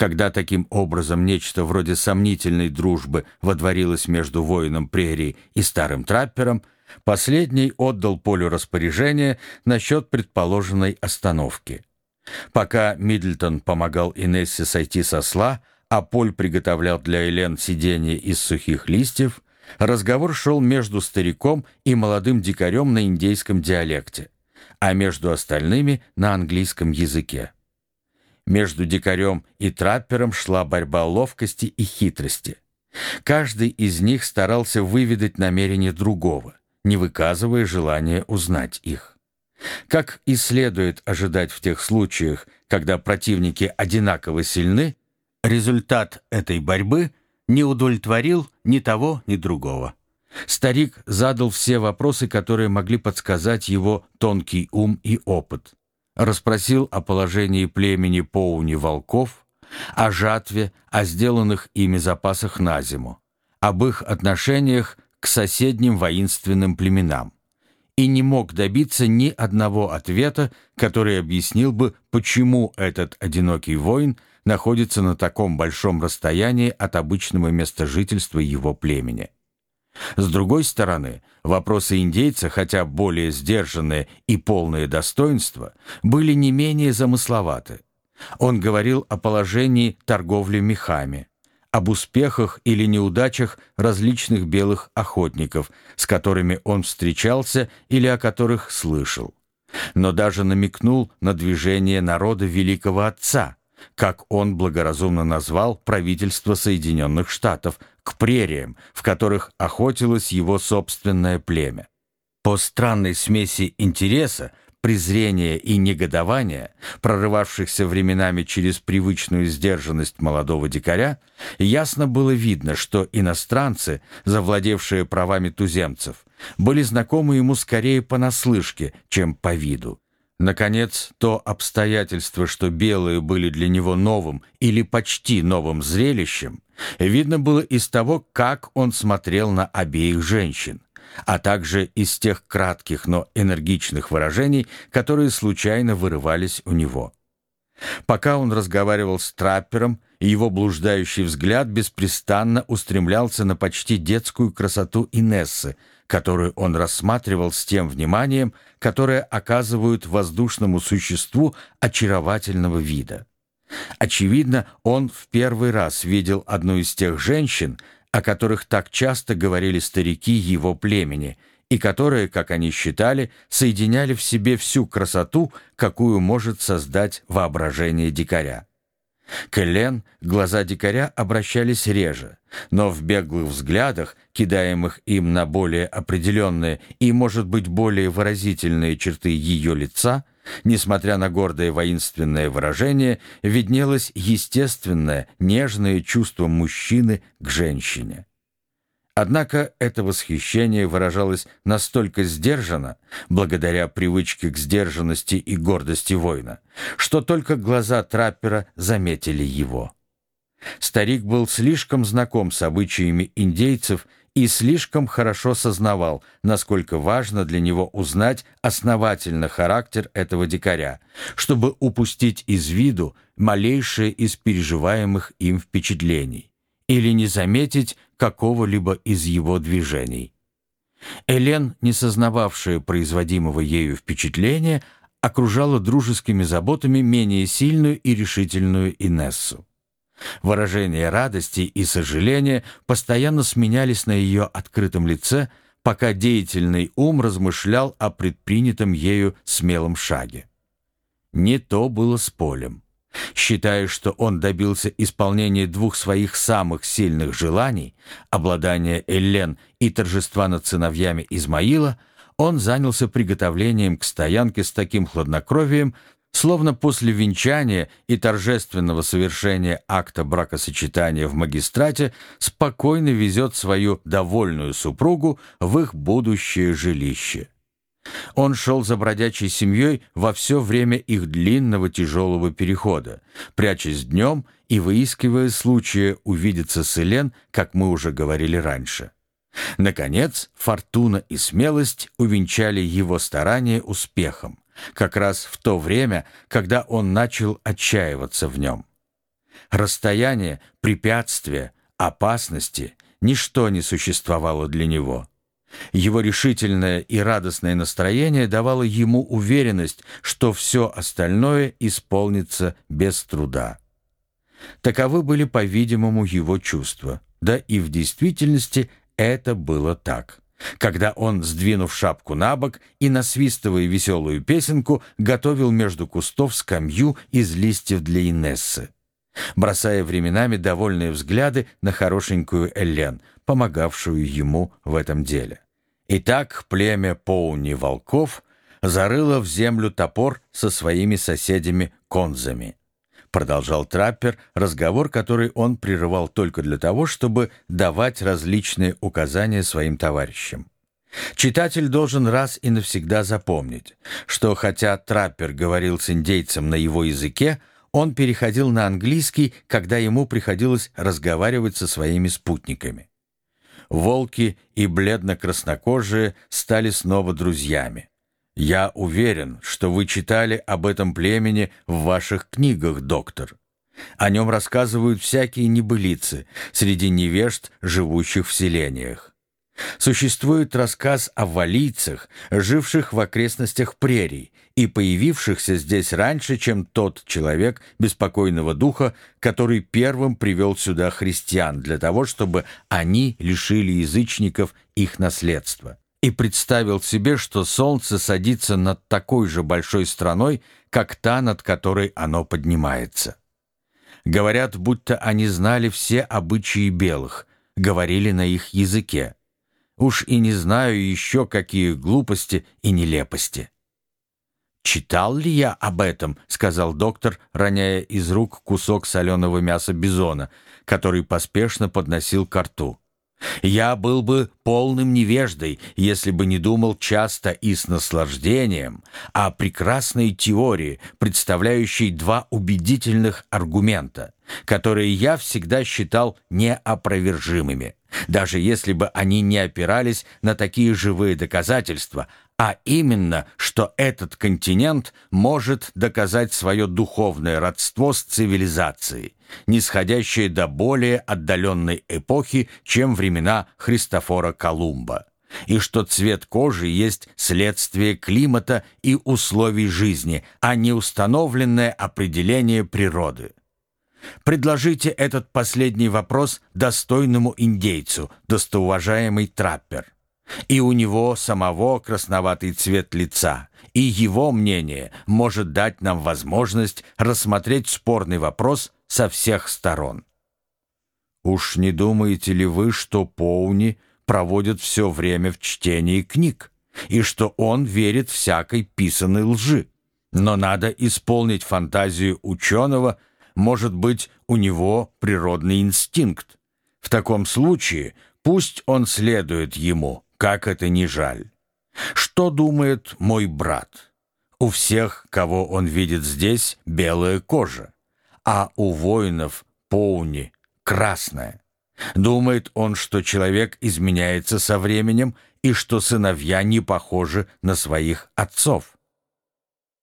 Когда таким образом нечто вроде сомнительной дружбы водворилось между воином прерии и старым траппером, последний отдал Полю распоряжение насчет предположенной остановки. Пока Мидлтон помогал Инессе сойти со сла, а Поль приготовлял для Элен сиденье из сухих листьев, разговор шел между стариком и молодым дикарем на индейском диалекте, а между остальными — на английском языке. Между дикарем и траппером шла борьба ловкости и хитрости. Каждый из них старался выведать намерения другого, не выказывая желания узнать их. Как и следует ожидать в тех случаях, когда противники одинаково сильны, результат этой борьбы не удовлетворил ни того, ни другого. Старик задал все вопросы, которые могли подсказать его тонкий ум и опыт. Расспросил о положении племени Поуни волков, о жатве, о сделанных ими запасах на зиму, об их отношениях к соседним воинственным племенам и не мог добиться ни одного ответа, который объяснил бы, почему этот одинокий воин находится на таком большом расстоянии от обычного места жительства его племени. С другой стороны, вопросы индейца, хотя более сдержанные и полные достоинства, были не менее замысловаты. Он говорил о положении торговли мехами, об успехах или неудачах различных белых охотников, с которыми он встречался или о которых слышал. Но даже намекнул на движение народа Великого Отца, как он благоразумно назвал правительство Соединенных Штатов, к прериям, в которых охотилось его собственное племя. По странной смеси интереса, презрения и негодования, прорывавшихся временами через привычную сдержанность молодого дикаря, ясно было видно, что иностранцы, завладевшие правами туземцев, были знакомы ему скорее понаслышке, чем по виду. Наконец, то обстоятельство, что белые были для него новым или почти новым зрелищем, видно было из того, как он смотрел на обеих женщин а также из тех кратких, но энергичных выражений, которые случайно вырывались у него. Пока он разговаривал с траппером, его блуждающий взгляд беспрестанно устремлялся на почти детскую красоту Инессы, которую он рассматривал с тем вниманием, которое оказывают воздушному существу очаровательного вида. Очевидно, он в первый раз видел одну из тех женщин, о которых так часто говорили старики его племени, и которые, как они считали, соединяли в себе всю красоту, какую может создать воображение дикаря. К Элен глаза дикаря обращались реже, но в беглых взглядах, кидаемых им на более определенные и, может быть, более выразительные черты ее лица, Несмотря на гордое воинственное выражение, виднелось естественное, нежное чувство мужчины к женщине. Однако это восхищение выражалось настолько сдержанно, благодаря привычке к сдержанности и гордости воина, что только глаза траппера заметили его. Старик был слишком знаком с обычаями индейцев и слишком хорошо сознавал, насколько важно для него узнать основательно характер этого дикаря, чтобы упустить из виду малейшее из переживаемых им впечатлений или не заметить какого-либо из его движений. Элен, не сознававшая производимого ею впечатления, окружала дружескими заботами менее сильную и решительную Инессу. Выражения радости и сожаления постоянно сменялись на ее открытом лице, пока деятельный ум размышлял о предпринятом ею смелом шаге. Не то было с Полем. Считая, что он добился исполнения двух своих самых сильных желаний, обладания Эллен и торжества над сыновьями Измаила, он занялся приготовлением к стоянке с таким хладнокровием, Словно после венчания и торжественного совершения акта бракосочетания в магистрате спокойно везет свою довольную супругу в их будущее жилище. Он шел за бродячей семьей во все время их длинного тяжелого перехода, прячась днем и выискивая случая увидеться с Элен, как мы уже говорили раньше. Наконец, фортуна и смелость увенчали его старания успехом как раз в то время, когда он начал отчаиваться в нем. Расстояние, препятствия, опасности — ничто не существовало для него. Его решительное и радостное настроение давало ему уверенность, что все остальное исполнится без труда. Таковы были, по-видимому, его чувства. Да и в действительности это было так. Когда он, сдвинув шапку на бок и насвистывая веселую песенку, готовил между кустов скамью из листьев для Инессы, бросая временами довольные взгляды на хорошенькую Элен, помогавшую ему в этом деле. Итак, племя Поуни-волков зарыло в землю топор со своими соседями-конзами — продолжал траппер, разговор, который он прерывал только для того, чтобы давать различные указания своим товарищам. Читатель должен раз и навсегда запомнить, что хотя траппер говорил с индейцем на его языке, он переходил на английский, когда ему приходилось разговаривать со своими спутниками. Волки и бледно-краснокожие стали снова друзьями. Я уверен, что вы читали об этом племени в ваших книгах, доктор. О нем рассказывают всякие небылицы среди невежд, живущих в селениях. Существует рассказ о валийцах, живших в окрестностях прерий и появившихся здесь раньше, чем тот человек беспокойного духа, который первым привел сюда христиан для того, чтобы они лишили язычников их наследства и представил себе, что солнце садится над такой же большой страной, как та, над которой оно поднимается. Говорят, будто они знали все обычаи белых, говорили на их языке. Уж и не знаю еще, какие глупости и нелепости. «Читал ли я об этом?» — сказал доктор, роняя из рук кусок соленого мяса бизона, который поспешно подносил ко рту. Я был бы полным невеждой, если бы не думал часто и с наслаждением о прекрасной теории, представляющей два убедительных аргумента, которые я всегда считал неопровержимыми, даже если бы они не опирались на такие живые доказательства, а именно, что этот континент может доказать свое духовное родство с цивилизацией, нисходящее до более отдаленной эпохи, чем времена Христофора Колумба, и что цвет кожи есть следствие климата и условий жизни, а не установленное определение природы. Предложите этот последний вопрос достойному индейцу, достоуважаемый траппер и у него самого красноватый цвет лица, и его мнение может дать нам возможность рассмотреть спорный вопрос со всех сторон. Уж не думаете ли вы, что Поуни проводит все время в чтении книг, и что он верит всякой писаной лжи? Но надо исполнить фантазию ученого, может быть, у него природный инстинкт. В таком случае пусть он следует ему, как это не жаль. Что думает мой брат? У всех, кого он видит здесь, белая кожа, а у воинов поуни красная. Думает он, что человек изменяется со временем и что сыновья не похожи на своих отцов.